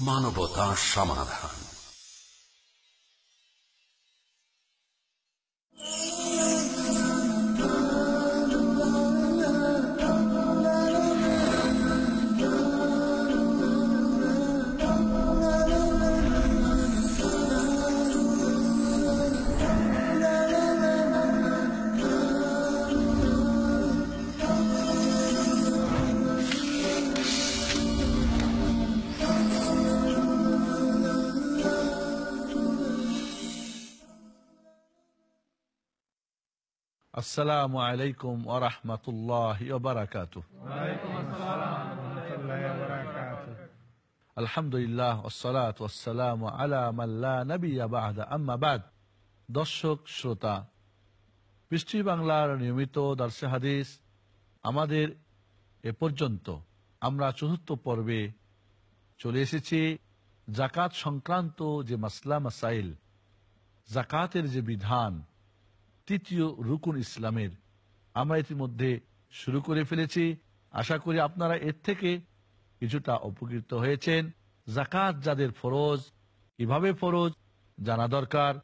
মানবতা সমাধান। আসসালামু আলাইকুম ওরহমতুল্লাহ বারাকাত আলহামদুলিল্লাহ ওসলাত ওসালাম আলা মাল্লা নবী বাদা। আম্মাবাদ দর্শক, শ্রোতা পৃষ্টি বাংলার নিয়মিত দর্শে হাদিস আমাদের এ পর্যন্ত আমরা চতুর্থ পর্বে চলে এসেছি। জাকাত সংক্রান্ত যে মাসলা, মাসাইল জাকাতের যে বিধান তৃতীয় রুকুন ইসলামের আমরা ইতিমধ্যে শুরু করে ফেলেছি। আশা করি আপনারা এর থেকে কিছুটা উপকৃত হয়েছেন। জাকাত যাদের ফরজ, কীভাবে ফরজ জানা দরকার।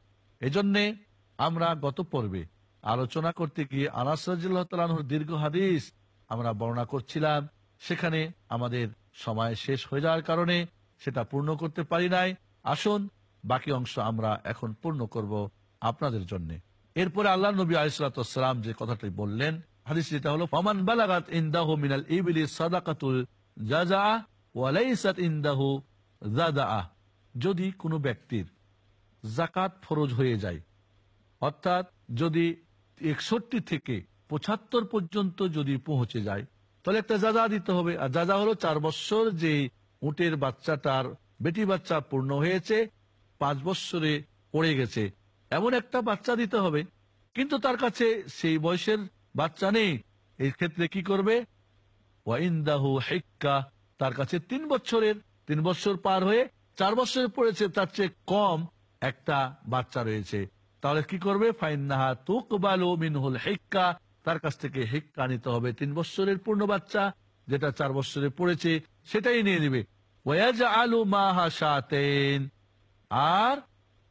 এজন্যে আমরা গত পর্বে আলোচনা করতে গিয়ে আনাসরাজুর দীর্ঘ হাদিস আমরা বর্ণনা করছিলাম। সেখানে আমাদের সময় শেষ হয়ে যাওয়ার কারণে সেটা পূর্ণ করতে পারি নাই। আসুন, বাকি অংশ আমরা এখন পূর্ণ করব আপনাদের জন্য। এরপরে আল্লাহ নবী আলিসাল্লাম যে কথাটি বললেন হাদিস যেটা হলো, ফমান বালাগাত মিনাল ইবিলি সাদাকাতুল জাজা জাদা যদি কোনো ব্যক্তির জাকাত ফরজ হয়ে যায়, অর্থাৎ যদি একষট্টি থেকে পঁচাত্তর পর্যন্ত যদি পৌঁছে যায়, তাহলে একটা যাজা দিতে হবে। আর যাজা হলো চার বছর যে উটের বাচ্চাটার, বেটি বাচ্চা পূর্ণ হয়েছে, পাঁচ বছরে পড়ে গেছে। এমন একটা বাচ্চা দিতে হবে। কিন্তু তার কাছে সেই বয়সের বাচ্চা নেই। এই ক্ষেত্রে কি করবে? তার কাছে তিন বছরের, তিন বছর পার হয়ে চার বছরের পড়েছে, তার চেয়ে কম একটা বাচ্চা রয়েছে। তাহলে কি করবে? ফাইন্নাহা মিনহুল হেক্কা, তার কাছ থেকে হেক্কা নিতে হবে। তিন বছরের পূর্ণ বাচ্চা, যেটা চার বছরে পড়েছে, সেটাই নিয়ে নিবে। আর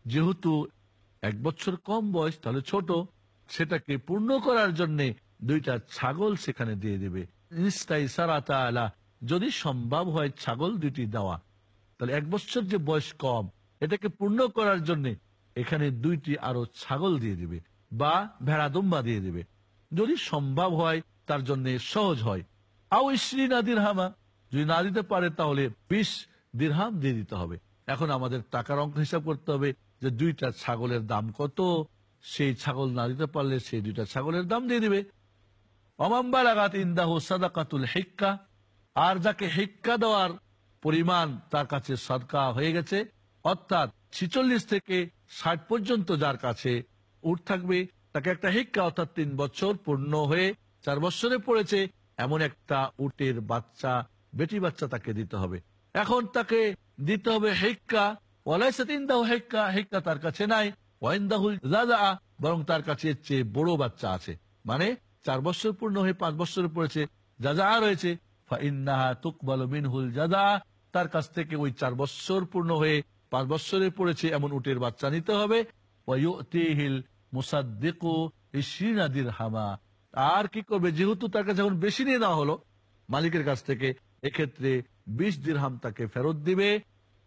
যেহেতু এক বছর কম বয়স, তাহলে ছোট। সেটাকে পূর্ণ করার জন্য দুইটা ছাগল সেখানে দিয়ে দেবে। যদি সম্ভব হয় ছাগল দুইটি দেওয়া। তাহলে এক বছর যে বয়স কম, এটাকে পূর্ণ করার জন্য এখানে দুইটি আরও ছাগল দিয়ে দিবে বা ভেড়া দুম্বা দিয়ে দিবে। যদি সম্ভব হয়, তার জন্য সহজ হয়। আও ইশ্রী না দিরহামা, যদি না দিতে পারে তাহলে বিশ দিরহাম দিয়ে দিতে হবে। এখন আমাদের টাকার অঙ্ক হিসাব করতে হবে। যে দুইটা ছাগলের দাম কত, সেই ছাগল না দিতে পারলে সেই দুইটা ছাগলের দাম দিয়ে দিবে। অমাম্বালাগাত ইন্দাহ সাদাকাতুল হিক্কা, আর যাকে হিক্কা দেওয়ার পরিমাণ তার কাছে সদকা হয়ে গেছে, অর্থাৎ ছিচল্লিশ থেকে ষাট পর্যন্ত যার কাছে উঠ থাকবে, তাকে একটা হিক্কা অর্থাৎ তিন বছর পূর্ণ হয়ে চার বছরে পড়েছে, এমন একটা উটের বাচ্চা, বেটি বাচ্চা তাকে দিতে হবে। এখন তাকে দিতে হবে হেক্কা হেক্কা হেক্কা তার কাছে নাই বরং তার কাছে চেয়ে বড় বাচ্চা আছে। মানে চার বছর পূর্ণ হয়ে পাঁচ বছর পড়েছে যা রয়েছে। মিনহুল জাদা তার কাছ থেকে ওই চার বছর পূর্ণ হয়ে পাঁচ বছরে পড়েছে এমন উটের বাচ্চা নিতে হবে। হামা আর কি করবে? যেহেতু তার কাছে এখন বেশি নিয়ে নেওয়া হলো, মালিকের কাছ থেকে এক্ষেত্রে বিশ দিরহাম তাকে ফেরত দিবে।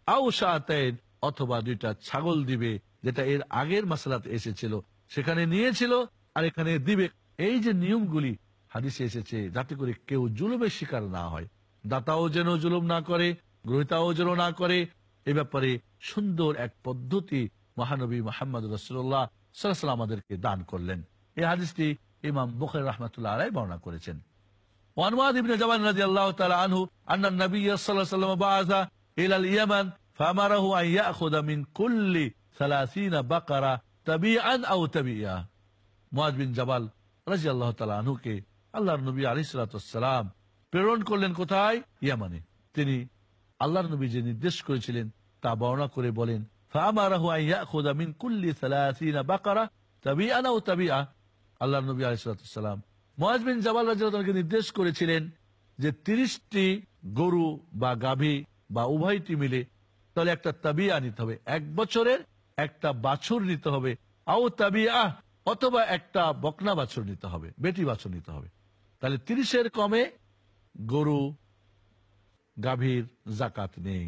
আউ শাহতেন অথবা দুইটা ছাগল দিবে, যেটা এর আগের মাসালাতে এসেছিল, সেখানে নিয়েছিল আর এখানে দিবে। এই যে নিয়মগুলি হাদিসে এসেছে, যাতে করে কেউ জুলুমের শিকার না হয়। দাতাও যেন জুলুম না করে, গ্রহিতাও যেন না করে। এ ব্যাপারে সুন্দর এক পদ্ধতি মহানবী মোহাম্মদ রসুল্লাহ সাল্লাহ আমাদেরকে দান করলেন। এই হাদিসটি ইমাম বুখার রহমতুল্লাহ আলাই বর্ণনা করেছেন। ওয়ানওয়াদ ইবনে জামান রাদিয়াল্লাহু তাআলা আনহু আন্না নবী সাল্লাল্লাহু আলাইহি ওয়াসাল্লাম বাআসা ইলা আল-ইয়ামান ফামারাহু আন ইয়াখুযা মিন কুল্লি 30 বাকারা তাবিআন আও তাবিআ মুআজ বিন জাবাল রাদিয়াল্লাহু তাআলা আনহুকে আল্লাহর নবী আলাইহিস সালাম প্রেরণ করলেন কোথায়? ইয়ামানে। তিনি আল্লাহর নবী যে নির্দেশ করেছিলেন তা বর্ণনা করে বলেন ফামারাহু আন ইয়াখুযা কুল্লি 30 বাকারা তাবিআন আও তাবিআ। আল্লাহর নবী আলাইহিস সালাম মহাজ বিন জাবাল রাজিয়ালকে নির্দেশ করেছিলেন যে তিরিশটি গরু বা গাভী বা উভয়টি মিলে তাহলে একটা তাবিয়া নিতে হবে। এক বছরের একটা বাছুর নিতে হবে। আও তাবিয়া, অথবা একটা বকনা বাছুর নিতে হবে, বেটি বাছুর নিতে হবে। তাহলে তিরিশের কমে গরু গাভীর জাকাত নেই।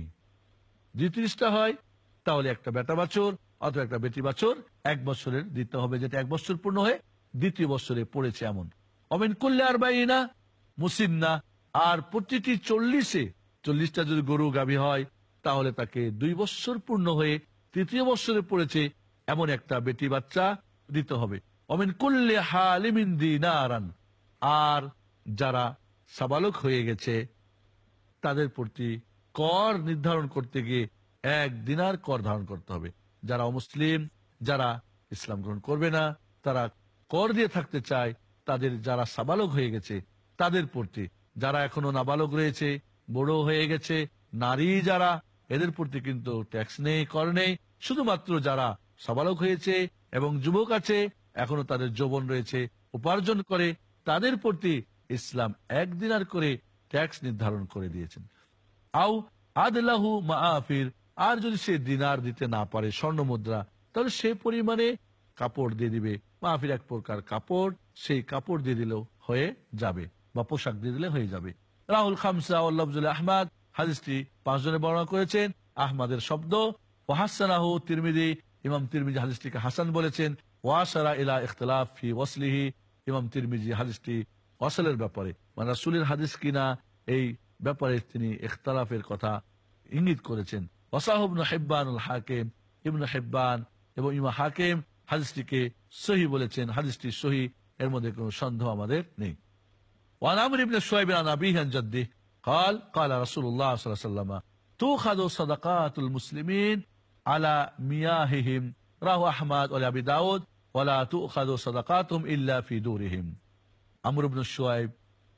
যদি তিরিশটা হয়, তাহলে একটা বেটা বাছুর অথবা একটা বেটি বাছুর এক বছরের দিতে হবে, যেটা এক বছর পূর্ণ হয়ে দ্বিতীয় বছরে পড়েছে এমন। অমিন করলে আর বাইনা মুসিন্না, আর প্রতিটি চল্লিশে, চল্লিশটা যদি গরু গাভী হয় তাহলে তাকে দুই বছর পূর্ণ হয়ে তৃতীয় বছরে পড়েছে এমন একটা বেটি বাচ্চা দিতে হবে। অমিন করলে হালিমিন দিনারান। আর যারা সাবালক হয়ে গেছে, তাদের প্রতি কর নির্ধারণ করতে গিয়ে এক দিনার কর ধারণ করতে হবে। যারা অমুসলিম, যারা ইসলাম গ্রহণ করবে না, তারা কর দিয়ে থাকতে চায়, তাদের যারা সাবালক হয়ে গেছে, তাদের প্রতি। যারা এখনও নাবালক রয়েছে, বড় হয়ে গেছে, নারী যারা এদের প্রতি কিন্তু ট্যাক্স নেই, কর নেই। শুধুমাত্র যারা সাবালক হয়েছে এবং যুবক আছে, এখনও তাদের যৌবন রয়েছে, উপার্জন করে, তাদের প্রতি ইসলাম এক দিনার করে ট্যাক্স নির্ধারণ করে দিয়েছেন। আও আদলাহু মাহফির আর যদি সে দিনার দিতে না পারে স্বর্ণ মুদ্রা, তাহলে সে পরিমাণে কাপড় দিয়ে দিবে। মাহফির এক প্রকার কাপড়, সেই কাপড় দিয়ে দিলেও হয়ে যাবে বা পোশাক দিয়ে দিলে হয়ে যাবে। রাহুল খামসা আহমদ হাদিসটি পাঁচজনে বর্ণনা করেছেন, আহমদের শব্দ ও ওয়াহাসানাহ তিরমিদি ইমাম তিরমিজি হাদিসটিকে হাসান বলেছেন ওয়াসারা ইলা ইখতলাফি ফি ওয়াসলিহি, ইমাম তিরমিজি হাদিসটি অসলের ব্যাপারে। মানে রাসুলের হাদিস কিনা, এই ব্যাপারে তিনি ইখতলাফের কথা ইঙ্গিত করেছেন। ওসাহবনু হেব্বানুল হাকিম, ইবন হেব্বান এবং ইমা হাকিম হাদিসটিকে সহি বলেছেন। হাদিসটি সহি, এর মধ্যে কোন সন্দেহ আমাদের নেই। ওয়ানামর ইবনে সোহেব আন আবিহান জদ্দিহ قال قال رسول الله صلى الله عليه وسلم تؤخذ صدقات المسلمين على مياههم রাহু আহমদ ওলে আবি দাউদ ওলা তুখাদ সাদাকাতুম ইল্লা ফি দুরিহিম আমর ইবনে শুআইব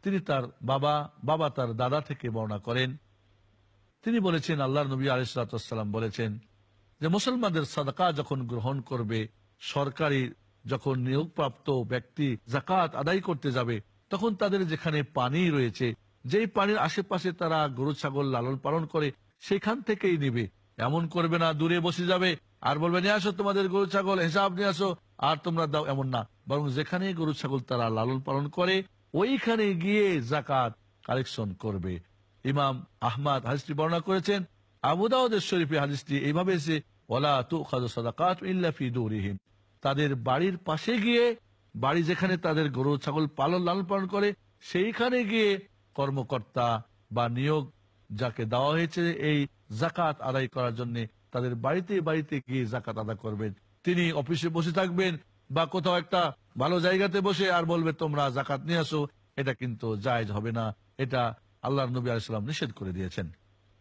তিনি তার বাবা বাবা তার দাদা থেকে বর্ণনা করেন তিনি বলেছেন আল্লাহর নবী আলাইসালাম বলেছেন যে মুসলমানদের সাদাকা যখন গ্রহণ করবে সরকারি যখন নিয়োগপ্রাপ্ত ব্যক্তি জাকাত আদায় করতে যাবে তখন তাদের যেখানে পানি রয়েছে যেই পানির আশেপাশে তারা গরু, ছাগল লালন পালন করে, সেখান থেকেই নিবে। এমন করবে না, দূরে বসে যাবে। আর বলবে, নিয়ে আসো তোমাদের গরু, ছাগল, হিসাব নিয়ে আসো। আর তোমরা দাও এমন না। বরং যেখানে গরু, ছাগল তারা লালন পালন করে, ওইখানে গিয়ে জাকাত কালেকশন করবে। ইমাম আহমদ হাদিসটি বর্ণনা করেছেন আবুদাউদের শরীফে হাদিসটি এইভাবে এসে ওলা তু খাদ সাদাকাত ইল্লা দৌরিহীন তাদের বাড়ির পাশে গিয়ে, বাড়ি যেখানে তাদের গরু, ছাগল পালন, লালন পালন করে, সেইখানে গিয়ে কর্মকর্তা বা নিয়োগ যাকে দেওয়া হয়েছে, এই জাকাত আদায় করার জন্য তাদের বাড়িতে বাড়িতে গিয়ে জাকাত আদা করবেন। তিনি অফিসে বসে থাকবেন বা কোথাও একটা ভালো জায়গাতে বসে আর বলবে, তোমরা জাকাত নিয়ে আসো। এটা কিন্তু জায়জ হবে না। এটা আল্লাহ নবী আলাইসালাম নিষেধ করে দিয়েছেন।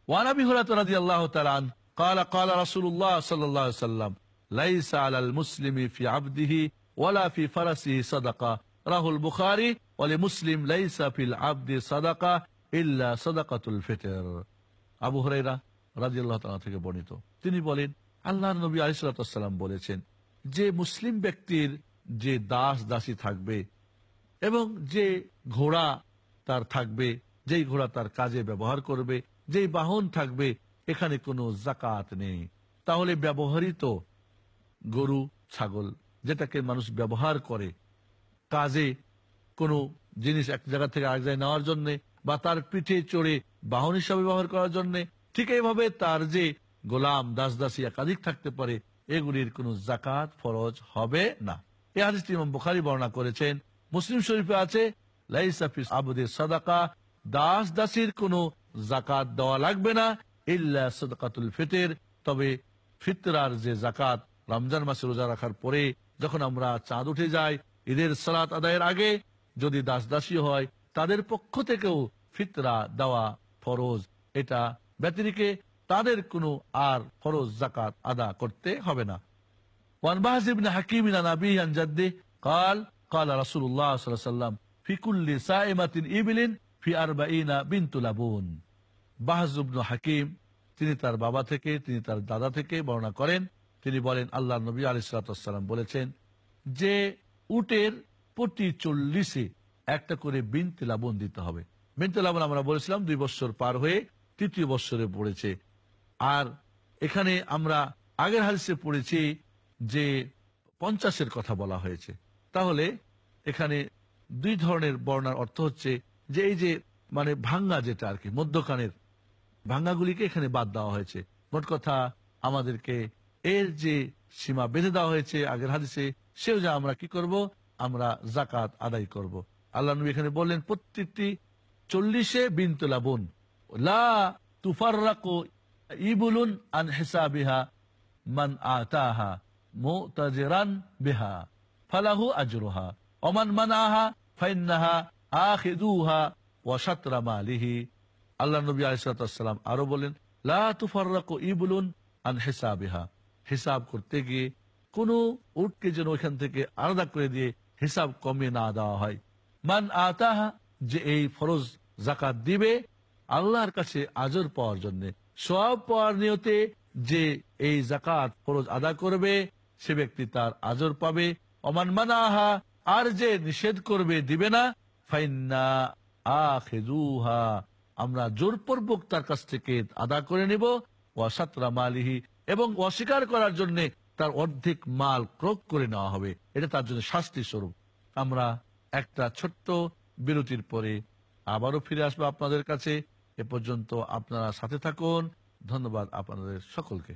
ওয়ানাবি হরাতি আল্লাহ তালান কালা কালা রাসুল্লাহ সাল্লাম লাইসা আলাল মুসলিমি ফি আবদিহি ওয়ালা ফি ফারাসিহি সাদাকা। রাহুল বুখারি বলে মুসলিম লাইসাফিল আব্দি সাদাকা ইল্লা সাদাকাতুল ফেতের। আবু হরাইরা রাজি আল্লাহ থেকে বর্ণিত। তিনি বলেন আল্লাহ নবী আলিসাল্লাম বলেছেন, যে মুসলিম ব্যক্তির যে দাস দাসী থাকবে এবং যে ঘোড়া তার থাকবে, যেই ঘোড়া তার কাজে ব্যবহার করবে, যেই বাহন থাকবে, এখানে কোনো জাকাত নেই। তাহলে ব্যবহৃত গরু, ছাগল, যেটাকে মানুষ ব্যবহার করে কাজে কোনো জিনিস এক জায়গা থেকে আরেক জায়গায় নেওয়ার জন্য বা তার পিঠে চড়ে বাহন হিসাবে ব্যবহার করার জন্য, ঠিক এইভাবে তার যে গোলাম দাস দাসী একাধিক থাকতে পারে, এগুলির কোন জাকাত ফরজ হবে না। এই হাদিসটি ইমাম বুখারী বর্ণনা করেছেন। মুসলিম শরীফে আছে আবুদের সাদাকা দাস দাসীর কোনো জাকাত দেওয়া লাগবে না, ইল্লা সদকাতুল ফিতের। তবে ফিতরার যে জাকাত রমজান মাসে রোজা রাখার পরে যখন আমরা চাঁদ উঠে যাই ঈদের সালাত আদায়ের আগে যদি দাস দাসী হয় তাদের পক্ষ থেকেও ফিতরা দেওয়া ফরজ এটা ব্যতিরিকে তাদের কোনো আর ফরজ জাকাত আদা করতে হবে না وعن بهز بن حكيم عن أبيه عن جده قال قال رسول الله صلى الله عليه وسلم في كل سائمة إبل في أربعين بنت لبون বাহাজ ইবনু হাকিম তিনি তার বাবা থেকে তিনি তার দাদা থেকে বর্ণনা করেন তিনি বলেন আল্লাহ নবী আলিসাল্লাম বলেছেন যে উটের প্রতি চল্লিশে একটা করে বিনতে লাবন দিতে হবে। বিনতে লাবন আমরা বলেছিলাম দুই বছর পার হয়ে তৃতীয় বৎসরে পড়েছে। আর এখানে আমরা আগের হাদিসে পড়েছি যে পঞ্চাশের কথা বলা হয়েছে। তাহলে এখানে দুই ধরনের বর্ণার অর্থ হচ্ছে যে এই যে মানে ভাঙ্গা যেটা আর কি মধ্যখানের ভাঙ্গাগুলিকে এখানে বাদ দেওয়া হয়েছে। মোট কথা আমাদেরকে এর যে সীমা বেঁধে দেওয়া হয়েছে আগের হাদিসে, সেও যা আমরা কি করব? আমরা জাকাত আদায় করব। আল্লাহ নবী এখানে বললেন, প্রত্যেকটি চল্লিশে বিনতুলা বোন লা তুফাররাকু ইবুলুন আন হিসাবিহা বিহা আরও বলেন লা তুফাররাকু ইবুলুন আন হিসাবিহা। হিসাব করতে গিয়ে কোন উটকে যেন ওইখান থেকে আলাদা করে দিয়ে হিসাব কমিয়ে না দেওয়া হয়। মান আতাহা, যে এই ফরজ জাকাত দিবে, আল্লাহর কাছে আজর পাওয়ার জন্য। সব পাওয়ার নিয়তে যে এই জাকাত ফরজ আদা করবে, সে ব্যক্তি তার আজর পাবে। অমান মানাহা, আর যে নিষেধ করবে দিবে না। ফাইন্না আখেজুহা আমরা জোরপূর্বক তার কাছ থেকে আদা করে নিব। ওয়াসাতরা মালিহি, এবং অস্বীকার করার জন্য তার অর্ধেক মাল ক্রোক করে নেওয়া হবে। এটা তার জন্য শাস্তি স্বরূপ। আমরা একটা ছোট্ট বিরতির পরে আবারও ফিরে আসব আপনাদের কাছে। এ পর্যন্ত আপনারা সাথে থাকুন। ধন্যবাদ আপনাদের সকলকে।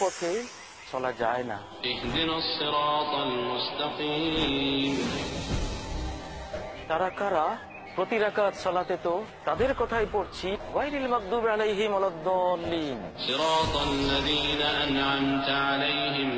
পথে চলা যায় না। তারা কারা? প্রতি রাকাত সালাতে তো তাদের কথাই পড়ছি। ওয়াইলিল মাগদুব আলাইহিম আলাদ-দাল্লিন আনআমতা আলাইহিম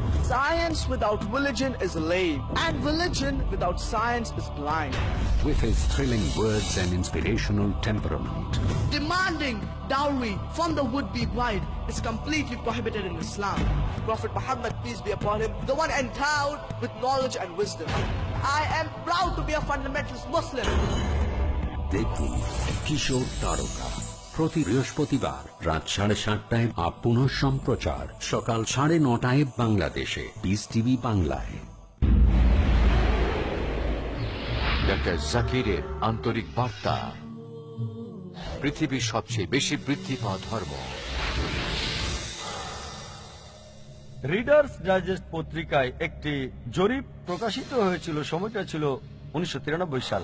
Science without religion is lame, and religion without science is blind. With his thrilling words and inspirational temperament, Demanding dowry from the would-be bride is completely prohibited in Islam. Prophet Muhammad, peace be upon him, the one endowed with knowledge and wisdom. I am proud to be a fundamentalist Muslim. দেখুন কিশোর তারকা প্রতি বৃহস্পতিবার রাত সাড়ে সাতটায় up পুনঃ সম্প্রচার। সকাল সাড়ে নটায় বাংলাদেশে। পিস টিভি বাংলায়। ডক্টর জাকিরের আন্তরিক বার্তা। পৃথিবীর সবচেয়ে বেশি বৃদ্ধি পাওয়া ধর্ম। রিডার্স ডাইজেস্ট পত্রিকায় একটি জরিপ প্রকাশিত হয়েছিল সময়টা ছিল উনিশশো তিরানব্বই সাল।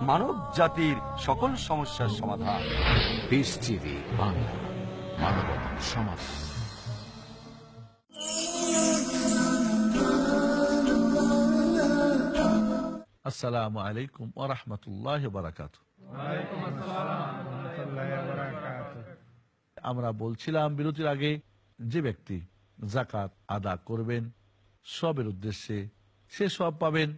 মানব জাতির সকল সমস্যার সমাধান। পিস টিভি বাংলা মানবতার সমাধান। আসসালামু আলাইকুম ও রহমতুল্লাহ বারাকাত আমরা বলছিলাম বিরতির আগে যে ব্যক্তি জাকাত আদা করবেন সবের উদ্দেশ্যে সে সব পাবেন।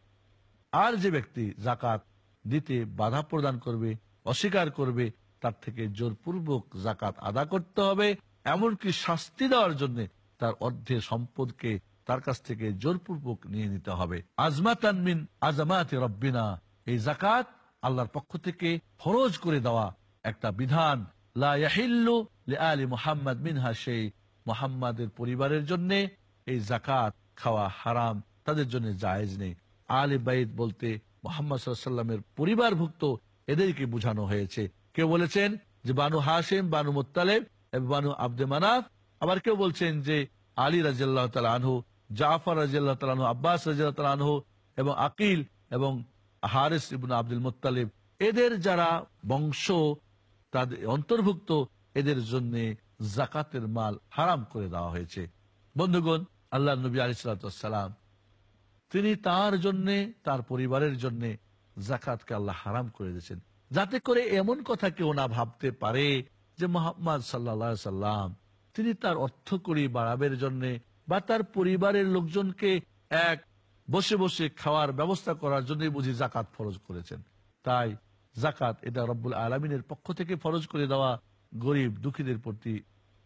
আর যে ব্যক্তি জাকাত দিতে বাধা প্রদান করবে, অস্বীকার করবে, তার থেকে জোরপূর্বক জাকাত আদা করতে হবে, এমনকি শাস্তি দেওয়ার জন্য তার অর্ধেক সম্পদকে তার কাছ থেকে জোরপূর্বক নিয়ে নিতে হবে। আজমাতানমিন আজমাত রব্বিনা। এই জাকাত আল্লাহর পক্ষ থেকে ফরজ করে দেওয়া একটা বিধান। লা ইয়াহিল্লু লিআলি মুহাম্মদ মিনহা সেই মুহাম্মাদের পরিবারের জন্য এই জাকাত খাওয়া হারাম, তাদের জন্য জায়েজ নেই। আলী বাইদ বলতে মোহাম্মদ সাল্লামের পরিবারভুক্ত এদেরকে বোঝানো হয়েছে। কেউ বলেছেন যে বানু হাসেম বানু মোত্তালেব, এবং বানু আব্দে মানাফ। আবার কেউ বলছেন যে আলী রাজিয়াল্লাহ তালা আনহু, জাফর রাজিয়াল্লাহ তালা আনহু, আব্বাস রাজিয়াল্লাহ তালা আনহু এবং আকিল এবং হারিস ইবন আব্দুল মোত্তালেব। এদের যারা বংশ তাদের অন্তর্ভুক্ত, এদের জন্য জাকাতের মাল হারাম করে দেওয়া হয়েছে। বন্ধুগণ আল্লাহ নবী আলিসাল্লাম তিনি তার জন্য, তার পরিবারের জন্য জাকাতকে আল্লাহ হারাম করে দিয়েছেন। যাতে করে এমন কথা কেউ না ভাবতে পারে যে মোহাম্মদ সাল্লা সাল্লাম তিনি তার অর্থ করি বাড়াবের জন্য বা তার পরিবারের লোকজনকে এক বসে বসে খাওয়ার ব্যবস্থা করার জন্য বুঝি জাকাত ফরজ করেছেন। তাই জাকাত এটা রব্বুল আলমিনের পক্ষ থেকে ফরজ করে দেওয়া গরিব দুঃখীদের প্রতি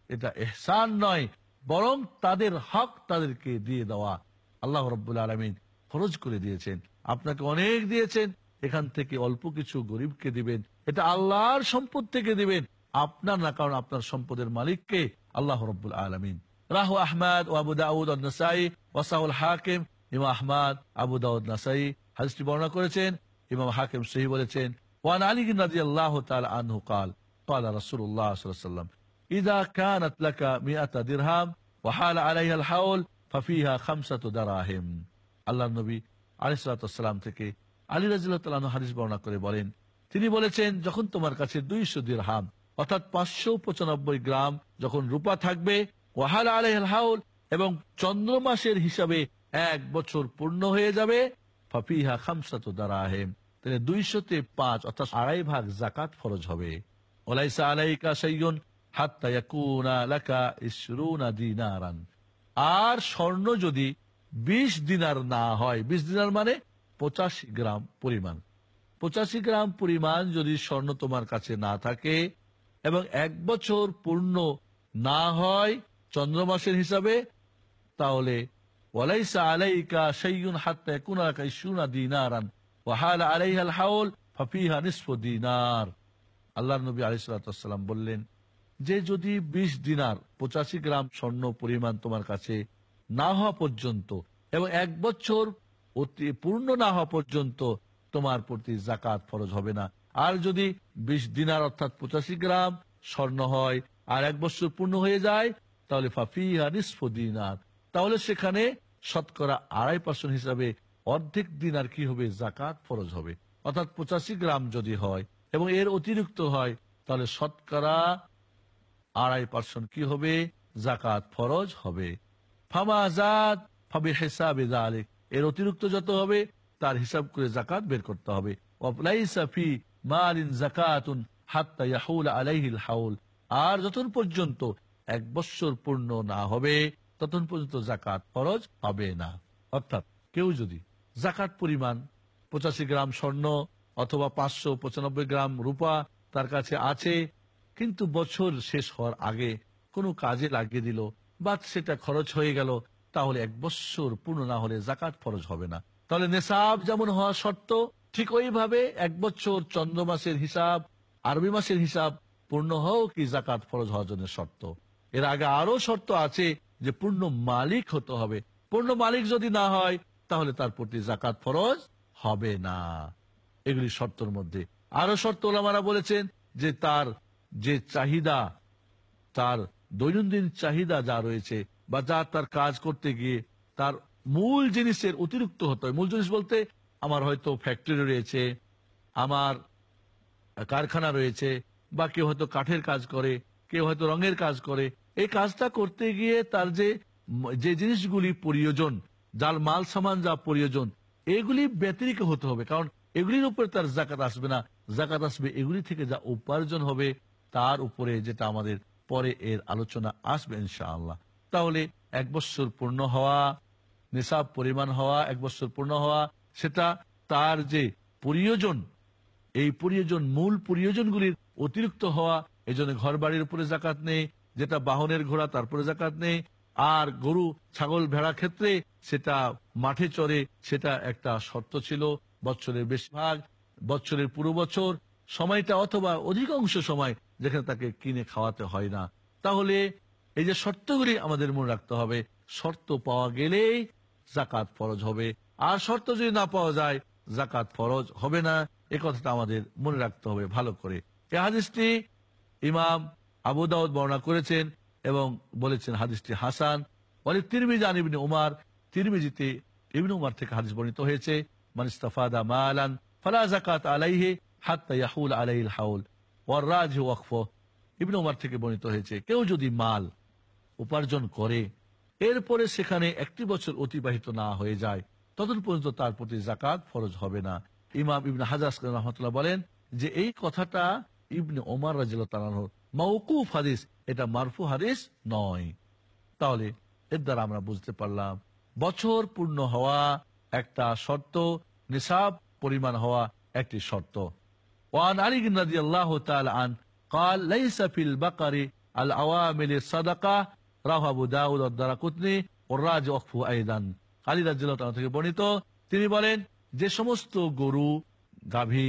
এটা এহসান নয়, বরং তাদের হক তাদেরকে দিয়ে দেওয়া আল্লাহ রব্বুল আলমিন ফরজ করে দিয়েছেন আপনাকে অনেক দিয়েছেন এখান থেকে অল্প কিছু গরিবকে দিবেন এটা আল্লাহর সম্পদ থেকে দিবেন আপনার না কারণ আপনার সম্পদের মালিককে আল্লাহ রব্বুল আলমিন রাহু আহমদ ও আবু দাউদ নাসাই ওয়াসাউল হাকিম ইমাম আহমদ আবু দাউদ নাসাই হাদিসটি বর্ণনা করেছেন ইমাম হাকিম সহি বলেছেন ওয়ান আলী রাজি আল্লাহ তাল আনহু কাল قال رسول الله صلى الله عليه وسلم إذا كانت لك مئة درهم وحال عليها الحول ফাফিহা খামসাত দারাহেম। আল্লাহ নবী আলিসাল্লাম থেকে আলী রাজিল্লাহ হারিস বর্ণনা করে বলেন, তিনি বলেছেন, যখন তোমার কাছে দুইশো দির হাম অর্থাৎ পাঁচশো পঁচানব্বই গ্রাম যখন রূপা থাকবে, ওয়াহাল আলহ হাউল, এবং চন্দ্রমাসের হিসাবে এক বছর পূর্ণ হয়ে যাবে, ফাফিহা খামসাত দারাহেম। তাহলে দুইশোতে পাঁচ, অর্থাৎ আড়াই ভাগ জাকাত ফরজ হবে। ওলাইসা আলাইকা সাইয়ন হাত্তা ইয়াকুনা লাকা ইসরুনা দিনারান। আর স্বর্ণ যদি বিশ দিনার না হয়, বিশ দিনার মানে পঁচাশি গ্রাম পরিমাণ। পঁচাশি গ্রাম পরিমাণ যদি স্বর্ণ তোমার কাছে না থাকে এবং এক বছর পূর্ণ না হয় চন্দ্রমাসের হিসাবে, তাহলে ওয়ালাইসা আলাইকা আলাইহাল দিনার। আল্লাহ নবী আলিসাল্লাম বললেন যে যদি বিশ দিনার পঁচাশি গ্রাম স্বর্ণ পরিমাণ তোমার কাছে না হওয়া পর্যন্ত এবং এক বছর অতি পূর্ণ না হওয়া পর্যন্ত তোমার প্রতি জাকাত ফরজ হবে না। আর যদি বিশ দিনার অর্থাৎ পঁচাশি গ্রাম স্বর্ণ হয় আর এক বছর পূর্ণ হয়ে যায়, তাহলে ফাফিহা নিসফ দিনার। তাহলে সেখানে শতকরা আড়াই পার্সেন্ট হিসাবে অর্ধেক দিনার কি হবে? জাকাত ফরজ হবে। অর্থাৎ পঁচাশি গ্রাম যদি হয় এবং এর অতিরিক্ত হয়, তাহলে শতকরা আড়াই পার্সেন্ট কি হবে? জাকাত ফরজ হবে। ফামাজাদ ফাবি হেসাবে জালেক এর অতিরিক্ত যত হবে, তার হিসাব করে জাকাত বের করতে হবে। আর যতক্ষণ পর্যন্ত এক বৎসর পূর্ণ না হবে ততক্ষণ পর্যন্ত জাকাত ফরজ হবে না। অর্থাৎ কেউ যদি জাকাত পরিমাণ পঁচাশি গ্রাম স্বর্ণ অথবা পাঁচশো পঁচানব্বই গ্রাম রূপা তার কাছে আছে কিন্তু বছর শেষ হওয়ার আগে কোনো কাজে লাগিয়ে দিল বা সেটা খরচ হয়ে গেল, তাহলে এক বৎসর পূর্ণ না হলে জাকাত ফরজ হবে না। তাহলে নেশাব যেমন হওয়া শর্ত, ঠিক ওইভাবে এক বছর চন্দ্র মাসের হিসাব, আরবি মাসের হিসাব পূর্ণ হও কি জাকাত ফরজ হওয়ার জন্য শর্ত। এর আগে আরও শর্ত আছে যে পূর্ণ মালিক হতে হবে। পূর্ণ মালিক যদি না হয়, তাহলে তার প্রতি জাকাত ফরজ হবে না। এগুলি শর্তর মধ্যে। আরও শর্ত ওলামারা বলেছেন যে তার যে চাহিদা, তার দৈনন্দিন চাহিদা যা রয়েছে বা যা তার কাজ করতে গিয়ে তার মূল জিনিসের অতিরিক্ত হতে হয়। মূল জিনিস বলতে আমার হয়তো ফ্যাক্টরি রয়েছে, আমার কারখানা রয়েছে বা কেউ হয়তো কাঠের কাজ করে, কেউ হয়তো রঙের কাজ করে। এই কাজটা করতে গিয়ে তার যে যে জিনিসগুলি প্রয়োজন, যার মাল সামান যা প্রয়োজন, এগুলি ব্যতিরিক হতে হবে। কারণ এগুলির উপরে তার জাকাত আসবে না। জাকাত আসবে এগুলি থেকে যা উপার্জন হবে তার উপরে যেটা আমাদের পরে এর আলোচনা আসবে ইনশাআল্লাহ। তাহলে এক বছর পূর্ণ হওয়া, নিসাব পরিমাণ হওয়া, এক বছর পূর্ণ হওয়া, সেটা তার যে প্রয়োজন, এই প্রয়োজন, মূল প্রয়োজনগুলির অতিরিক্ত হওয়া এই জন্য ঘর বাড়ির উপরে জাকাত নেই, যেটা বাহনের ঘোড়া তারপরে জাকাত নেই, আর গরু, ছাগল ভেড়া ক্ষেত্রে সেটা মাঠে চড়ে, সেটা একটা শর্ত ছিল, বছরের বেশিরভাগ, বছরের পুরো বছর, সময়টা অথবা অধিকাংশ সময় যেখানে তাকে কিনে খাওয়াতে হয় না। তাহলে এই যে শর্তগুলি আমাদের মনে রাখতে হবে, শর্ত পাওয়া গেলেই জাকাত ফরজ হবে। আর শর্ত যদি না পাওয়া যায় জাকাত ফরজ হবে না। এ কথাটা আমাদের মনে রাখতে হবে ভালো করে। এ হাদিসটি ইমাম আবু দাউদ বর্ণনা করেছেন এবং বলেছেন হাদিসটি হাসান। বলে তিরমিজি আন ইবনে উমার, তিরমিজিতে ইবনে উমার থেকে হাদিস বর্ণিত হয়েছে মানিস্তাফাদা মালান, ফালা জাকাত আলাইহি হাত্তা ইয়াহুল আলাইহিল হাউল। ওয়ার রাজ ওয়াকফ। ইবনে উমার থেকে বর্ণিত হয়েছে, কেউ যদি মাল উপার্জন করে, এরপরে সেখানে একটি বছর অতিবাহিত না হয়ে যায়, ততদিন পর্যন্ত তার প্রতি জাকাত ফরজ হবে না। ইমাম ইবনে হাজার রহমতুল্লাহ বলেন যে, এই কথাটা ইবনে ওমার রাজিল মৌকুফ হাদিস, এটা মারফু হাদিস নয়। তাহলে এর দ্বারা আমরা বুঝতে পারলাম, বছর পূর্ণ হওয়া একটা শর্ত, নিসাব পরিমাণ হওয়া একটি শর্ত। ওয়ান আলী রাজি আল্লাহ আন قال ليس في البقر العوامل الصدقه রাহ আবু দাউদ দারাকুতনি ও রাজ অকফু আইদান আলী রাজ্জাল্লাহ থেকে বর্ণিত তিনি বলেন যে সমস্ত গরু গাভী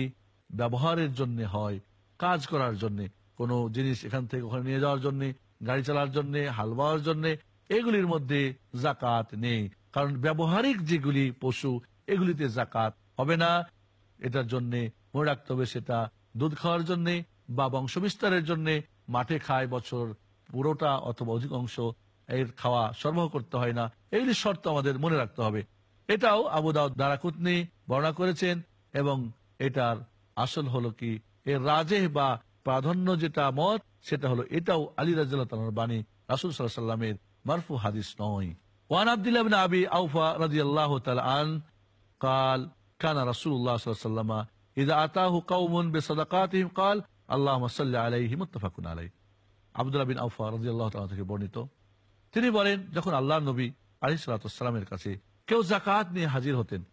ব্যবহারের জন্য হয় কাজ করার জন্য কোনো জিনিস এখান থেকে ওখানে নিয়ে যাওয়ার জন্য গাড়ি চালার জন্য হাল বাওয়ার জন্য এগুলির মধ্যে জাকাত নেই কারণ ব্যবহারিক যেগুলি পশু এগুলিতে জাকাত হবে না এটার জন্য মনে রাখতে হবে সেটা দুধ খাওয়ার জন্য বা বংশ বিস্তারের জন্য মাঠে খায় বছর পুরোটা অথবা অধিক অংশ এর খাওয়া সরবরাহ করতে হয় না এগুলি শর্ত আমাদের মনে রাখতে হবে এটাও আবু দাউদ দারাকুতনি বর্ণনা করেছেন এবং এটার আসল হলো কি এর রাজেহ বা প্রাধান্য যেটা মত সেটা হলো এটাও আলী রাজিয়াল বাণী রাসুল সাল্লাহ সাল্লামের মারফু হাদিস নয় ওয়ান আব্দুল্লাহ বিন আবি আউফা রাদিয়াল্লাহু তাআলা আন قال كان رسول الله صلى الله عليه وسلم তিনি বলেন, যখন আল্লাহ নবী আলি সালাতামের কাছে কেউ জাকাত নিয়ে হাজির হতেন,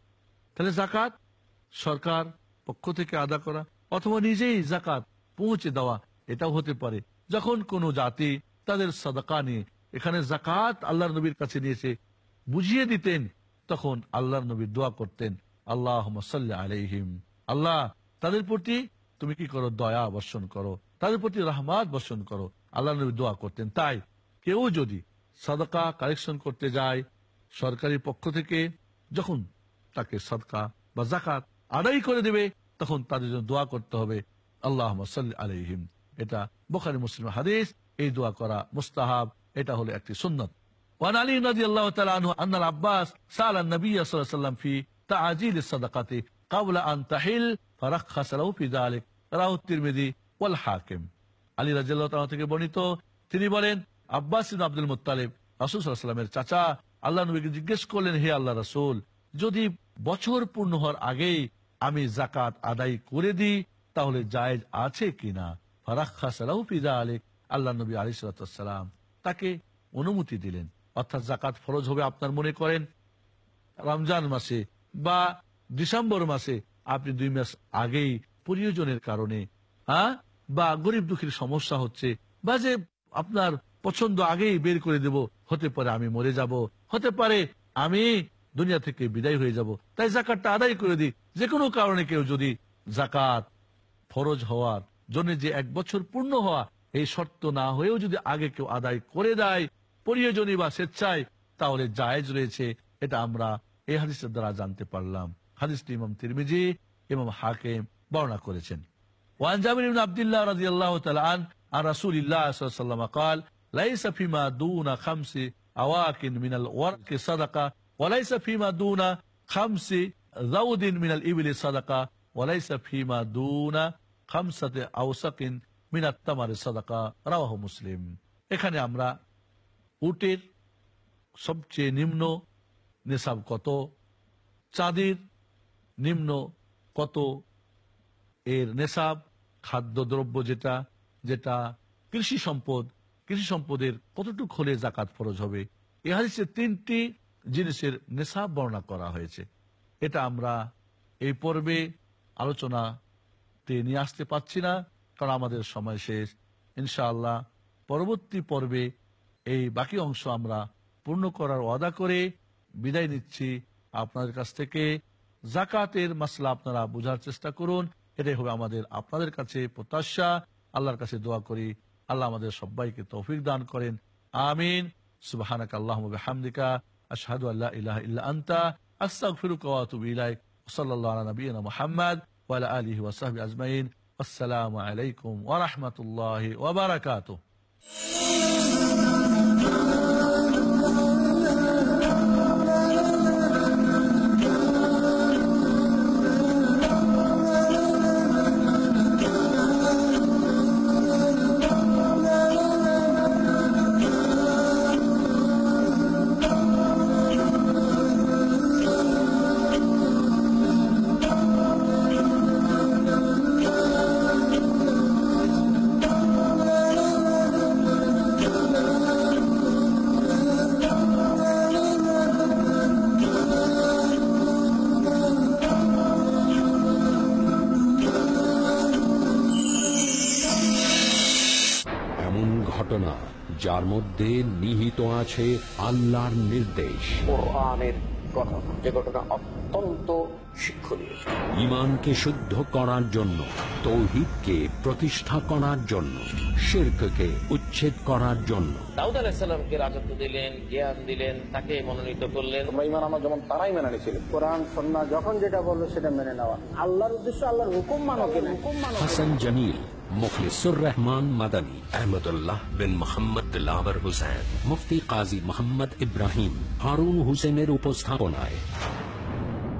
তাহলে জাকাত সরকার পক্ষ থেকে আদা করা অথবা নিজেই জাকাত পৌঁছে দেওয়া, এটাও হতে পারে। যখন কোন জাতি তাদের সাদাকা নিয়ে, এখানে জাকাত আল্লাহ নবীর কাছে নিয়েছে, বুঝিয়ে দিতেন, তখন আল্লাহ নবী দোয়া করতেন আল্লাহ সাল্লাহ আলাইহিম। আল্লাহ তাদের প্রতি তুমি কি করো দয়া বর্ষণ করো তাদের প্রতি রহমাত বর্ষণ করো আল্লাহ নবী দোয়া করতেন তাই কেউ যদি সাদকা কালেকশন করতে যায় সরকারি পক্ষ থেকে যখন তাকে সদকা বা জাকাত আদায় করে দেবে তখন তাদের জন্য দোয়া করতে হবে আল্লাহ আলহিম এটা বোখারি মুসলিম হাদিস এই দোয়া করা মুস্তাহাব এটা হলো একটি সুন্নত وعن علي رضي الله تعالى عنه أن العباس سأل النبي صلى الله عليه وسلم في تعجيل الصدقة কাবুলা আন তাহিল ফারাক্ষা আলিক রাউত্তির মেদি হাকিম আলী রাজিয়াল থেকে বর্ণিত, তিনি বলেন, আব্বাস আব্দুল মুতালিব রাসুল চাচা, আল্লাহ নবীকে জিজ্ঞেস করলেন, হে আল্লাহ রাসুল, যদি বছর পূর্ণ হওয়ার আগেই আমি জাকাত আদায় করে দিই, তাহলে জায়েজ আছে কিনা? ফারাক্ষা সালাহু পিজা আলিক আল্লাহ নবী আলী সালাম তাকে অনুমতি দিলেন। অর্থাৎ জাকাত ফরজ হবে আপনার মনে করেন, রমজান মাসে বা ডিসেম্বর মাসে আপনি দুই মাস আগেই প্রয়োজনের কারণে হ্যাঁ বা গরিব দুঃখীর সমস্যা হচ্ছে, বা যে আপনার পছন্দ আগেই বের করে দেব, হতে পারে আমি মরে যাব, হতে পারে আমি দুনিয়া থেকে বিদায় হয়ে যাব, তাই জাকাতটা আদায় করে দিই। যে কোনো কারণে কেউ যদি জাকাত ফরজ হওয়ার জন্য যে এক বছর পূর্ণ হওয়া, এই শর্ত না হয়েও যদি আগে কেউ আদায় করে দেয় প্রয়োজনীয় বা স্বেচ্ছায়, তাহলে জায়েজ রয়েছে, এটা আমরা এই হাদিসের দ্বারা জানতে পারলাম। হাদিসটি ইমাম তিরমিজি ইমাম হাকিম বর্ণনা করেছেন وعن جابر بن عبد الله رضي الله تعالى عنه عن رسول الله صلى الله عليه وسلم قال ليس فيما دون خمس أواك من الورق صدقة وليس فيما دون خمس ذود من الإبل صدقة وليس فيما دون خمسة أوسق من التمر صدقة رواه مسلم এখানে আমরা উটের সবচেয়ে নিম্ন নেশাব কত চাঁদির নিম্ন কত এর নেশাব, খাদ্যদ্রব্য যেটা যেটা কৃষি সম্পদ, কৃষি সম্পদের কতটুকু হলে জাকাত ফরজ হবে? এ হাদিসে তিনটি জিনিসের নেশাব বর্ণনা করা হয়েছে। এটা আমরা এই পর্বে আলোচনাতে নিয়ে আসতে পাচ্ছি না, কারণ আমাদের সময় শেষ। ইনশাআল্লাহ পরবর্তী পর্বে এই বাকি অংশ আমরা পূর্ণ করার ওয়াদা করে বিদায় নিচ্ছি। আপনাদের কাছ থেকে জাকাতের মাসলা আপনারা বোঝার চেষ্টা করুন। এটাই হবে আমাদের আপনাদের কাছে প্রত্যাশা। আল্লাহর কাছে দোয়া করি। আল্লাহ আমাদের সবাইকে তৌফিক দান করেন। আমিন। সুবহানাক আল্লাহুম্মা বিহামদিকা। আশহাদু আল্লা ইলাহা ইল্লা আনতা। আস্তাগফিরুকা ওয়া আতুবু ইলাইক। আজমাইন। আসসালামু আলাইকুম ওয়া রাহমাতুল্লাহি ওয়া যার মধ্যে নিহিত আছে আল্লাহর নির্দেশ। যে ঘটনা অত্যন্ত শিক্ষণীয়। ইমানকে শুদ্ধ করার জন্য তৌহিদকে প্রতিষ্ঠা করার জন্য শিরককে উচ্ছেদ করার জন্য। দাউদ আলাহিসাল্লামকে রাজত্ব দিলেন জ্ঞান দিলেন তাকে মনোনীত করলেন। ইমান আমার যেমন তারাই মেনে নিয়েছিল। কোরআন সন্না যখন যেটা বলল সেটা মেনে নেওয়া। আল্লাহর উদ্দেশ্য আল্লাহর হুকুম মানো কিনা হুকুম মানো হাসান জামিল মুখলিসুর রহমান মাদানী আহমদুল্লাহ বিন মোহাম্মদ দিলাবর হুসেন মুফতি কাজী মোহাম্মদ ইব্রাহিম হারুন হুসেনের উপস্থাপনায়।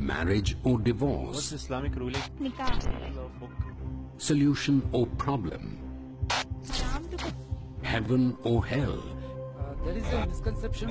marriage or divorce, What's Islamic ruling? Nikah. solution or problem, heaven or hell. Uh, there is a misconception.